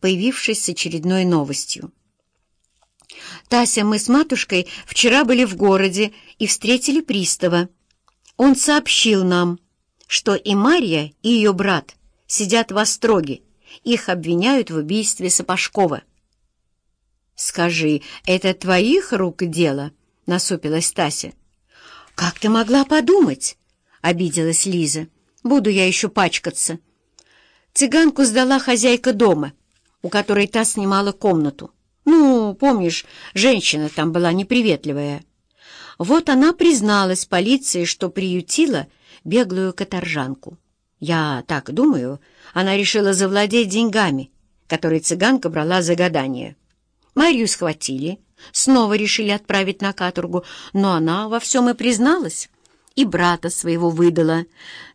появившись с очередной новостью. «Тася, мы с матушкой вчера были в городе и встретили пристава. Он сообщил нам, что и Марья, и ее брат сидят в Остроге. Их обвиняют в убийстве Сапожкова». «Скажи, это твоих рук дело?» — насупилась Тася. «Как ты могла подумать?» — обиделась Лиза. «Буду я еще пачкаться». Цыганку сдала хозяйка дома, у которой та снимала комнату. Ну, помнишь, женщина там была неприветливая. Вот она призналась полиции, что приютила беглую каторжанку. Я так думаю, она решила завладеть деньгами, которые цыганка брала за гадание. Марию схватили, снова решили отправить на каторгу, но она во всем и призналась, и брата своего выдала,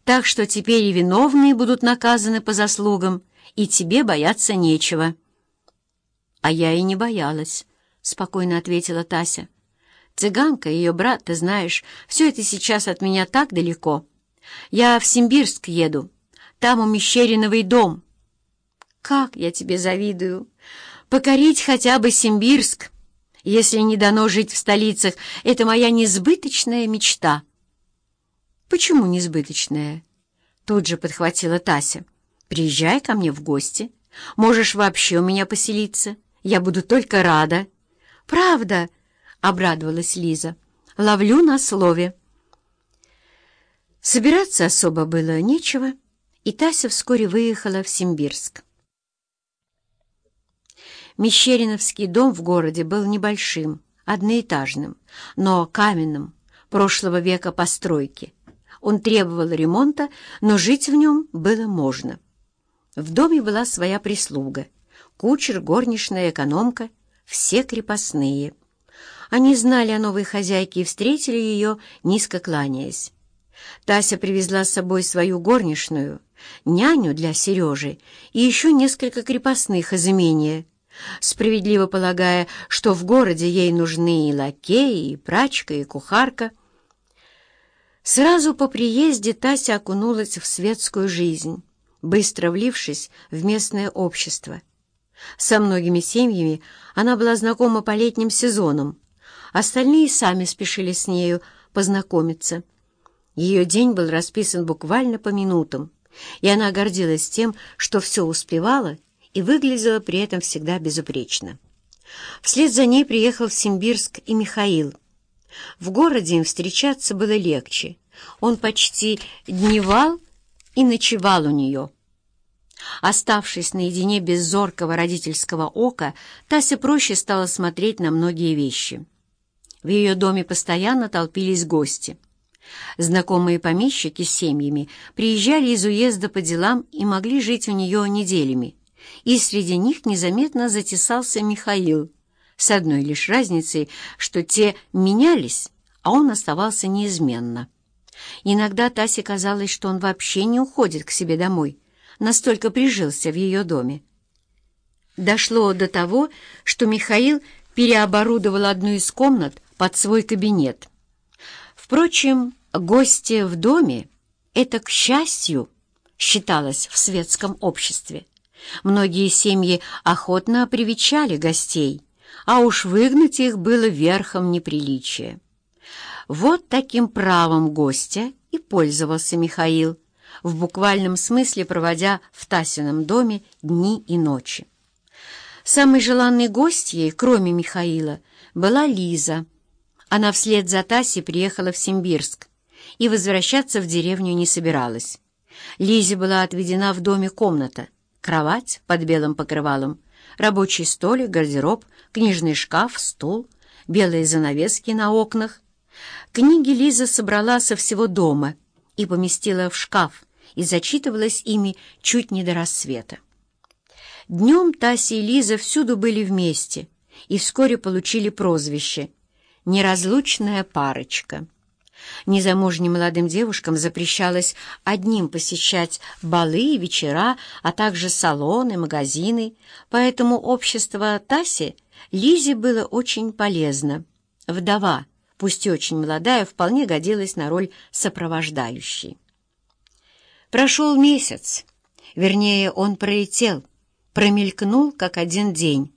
так что теперь и виновные будут наказаны по заслугам, и тебе бояться нечего». «А я и не боялась», — спокойно ответила Тася. «Цыганка и ее брат, ты знаешь, все это сейчас от меня так далеко. Я в Симбирск еду, там у Мещериновый дом». «Как я тебе завидую! Покорить хотя бы Симбирск!» Если не дано жить в столицах, это моя несбыточная мечта. Почему несбыточная? Тут же подхватила Тася. Приезжай ко мне в гости. Можешь вообще у меня поселиться. Я буду только рада. Правда? Обрадовалась Лиза. Ловлю на слове. Собираться особо было нечего, и Тася вскоре выехала в Симбирск. Мещериновский дом в городе был небольшим, одноэтажным, но каменным, прошлого века постройки. Он требовал ремонта, но жить в нем было можно. В доме была своя прислуга, кучер, горничная, экономка, все крепостные. Они знали о новой хозяйке и встретили ее, низко кланяясь. Тася привезла с собой свою горничную, няню для Сережи и еще несколько крепостных из имения — справедливо полагая, что в городе ей нужны и лакеи, и прачка, и кухарка. Сразу по приезде Тася окунулась в светскую жизнь, быстро влившись в местное общество. Со многими семьями она была знакома по летним сезонам, остальные сами спешили с нею познакомиться. Ее день был расписан буквально по минутам, и она гордилась тем, что все успевала и выглядела при этом всегда безупречно. Вслед за ней приехал в Симбирск и Михаил. В городе им встречаться было легче. Он почти дневал и ночевал у нее. Оставшись наедине без зоркого родительского ока, Тася проще стала смотреть на многие вещи. В ее доме постоянно толпились гости. Знакомые помещики с семьями приезжали из уезда по делам и могли жить у нее неделями и среди них незаметно затесался Михаил, с одной лишь разницей, что те менялись, а он оставался неизменно. Иногда Тасе казалось, что он вообще не уходит к себе домой, настолько прижился в ее доме. Дошло до того, что Михаил переоборудовал одну из комнат под свой кабинет. Впрочем, гости в доме — это, к счастью, считалось в светском обществе. Многие семьи охотно привечали гостей, а уж выгнать их было верхом неприличия. Вот таким правом гостя и пользовался Михаил, в буквальном смысле проводя в Тасином доме дни и ночи. Самой желанной гостьей, кроме Михаила, была Лиза. Она вслед за Тасей приехала в Симбирск и возвращаться в деревню не собиралась. Лизе была отведена в доме комната, кровать под белым покрывалом, рабочий столик, гардероб, книжный шкаф, стул, белые занавески на окнах. Книги Лиза собрала со всего дома и поместила в шкаф, и зачитывалась ими чуть не до рассвета. Днем Тася и Лиза всюду были вместе и вскоре получили прозвище «Неразлучная парочка». Незамужним молодым девушкам запрещалось одним посещать балы и вечера, а также салоны, магазины, поэтому общество Таси Лизе было очень полезно. Вдова, пусть и очень молодая, вполне годилась на роль сопровождающей. Прошел месяц, вернее, он пролетел, промелькнул, как один день.